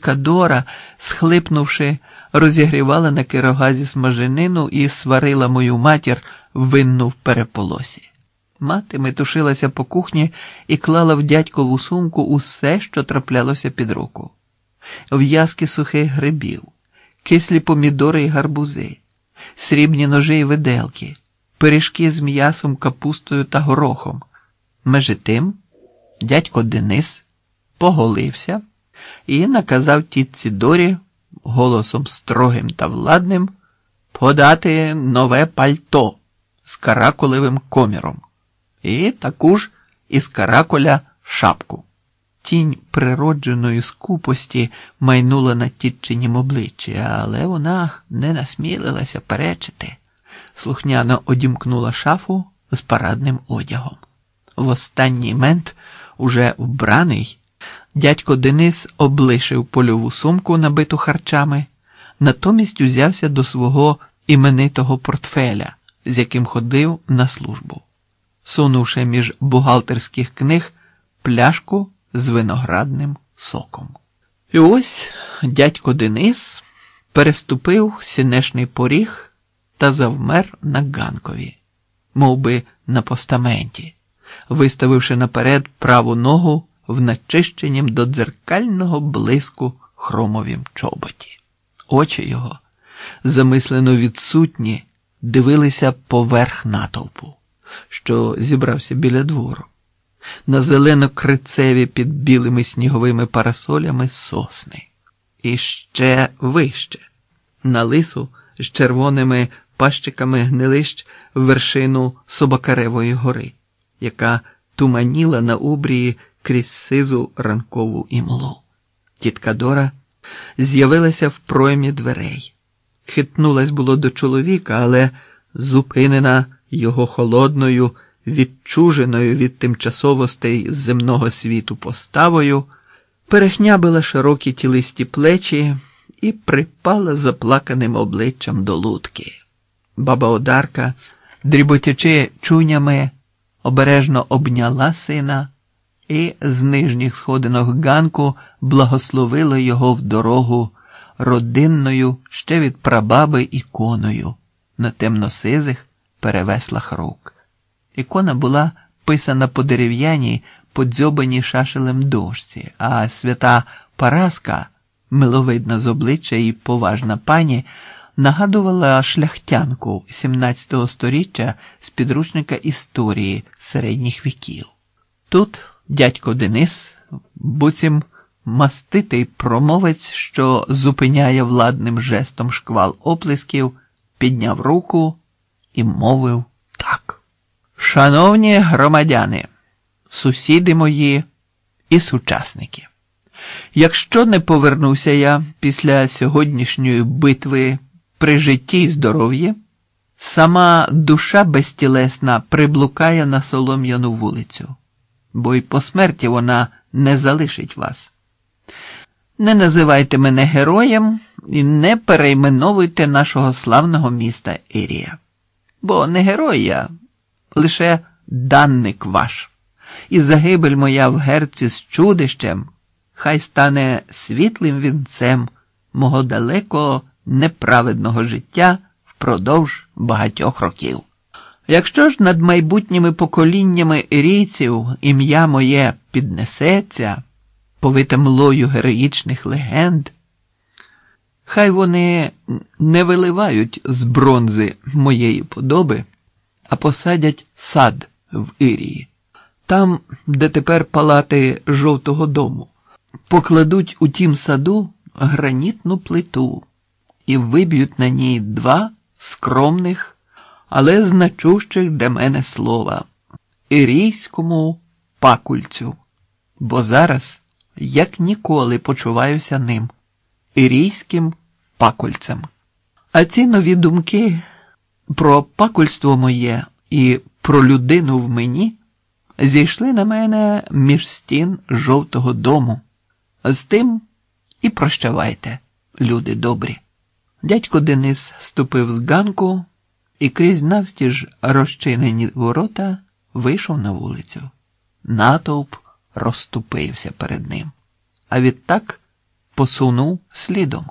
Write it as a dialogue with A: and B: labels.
A: тітка Дора, схлипнувши, розігрівала на кирогазі смаженину і сварила мою матір винну в переполосі. Мати метушилася по кухні і клала в дядькову сумку усе, що траплялося під руку: в'язки сухих грибів, кислі помідори й гарбузи, срібні ножи й виделки, пиріжки з м'ясом, капустою та горохом. Межи тим, дядько Денис поголився і наказав тітці Дорі голосом строгим та владним подати нове пальто з каракулевим коміром і таку ж із каракуля шапку. Тінь природженої скупості майнула на тітчинім обличчі, але вона не насмілилася перечити, слухняно одімкнула шафу з парадним одягом. В останній мент, уже вбраний, дядько Денис облишив польову сумку, набиту харчами, натомість узявся до свого іменитого портфеля, з яким ходив на службу, сунувши між бухгалтерських книг пляшку з виноградним соком. І ось дядько Денис переступив сінешний поріг та завмер на ганкові, мов би на постаменті, виставивши наперед праву ногу в начищенім до дзеркального блиску хромовім чоботі. Очі його, замислено відсутні, дивилися поверх натовпу, що зібрався біля двору на зелено-крицеві під білими сніговими парасолями сосни. І ще вище, на лису з червоними пащиками гнилищ вершину Собакаревої гори, яка туманіла на обрії крізь сизу ранкову імлу. Тітка Дора з'явилася в проймі дверей. Хитнулась було до чоловіка, але зупинена його холодною відчуженою від тимчасовостей земного світу поставою, перехнябила широкі тілисті плечі і припала заплаканим обличчям до лутки. Баба Одарка, дріботячи чунями, обережно обняла сина і з нижніх сходинок ганку благословила його в дорогу родинною ще від прабаби іконою на темносизих перевеслах рук. Ікона була писана по дерев'яній, подзьобаній шашелем дошці, а свята Параска, миловидна з обличчя і поважна пані, нагадувала шляхтянку XVII століття з підручника історії середніх віків. Тут дядько Денис, буцім маститий промовець, що зупиняє владним жестом шквал оплесків, підняв руку і мовив так. Шановні громадяни, сусіди мої і сучасники, якщо не повернуся я після сьогоднішньої битви при житті й здоров'ї, сама душа безтілесна приблукає на солом'яну вулицю, бо й по смерті вона не залишить вас. Не називайте мене героєм і не перейменовуйте нашого славного міста Ірія, бо не герой я лише данник ваш, і загибель моя в герці з чудищем, хай стане світлим вінцем мого далекого неправедного життя впродовж багатьох років. Якщо ж над майбутніми поколіннями ірійців ім'я моє піднесеться, повите млою героїчних легенд, хай вони не виливають з бронзи моєї подоби а посадять сад в Ірії, там, де тепер палати жовтого дому, покладуть у тім саду гранітну плиту і виб'ють на ній два скромних, але значущих для мене слова ірійському пакульцю, бо зараз як ніколи почуваюся ним, ірійським пакульцем. А ці нові думки про пакульство моє і про людину в мені зійшли на мене між стін жовтого дому. З тим і прощавайте, люди добрі. Дядько Денис ступив з ганку і крізь навстіж розчинені ворота вийшов на вулицю. Натовп розступився перед ним. А відтак посунув слідом.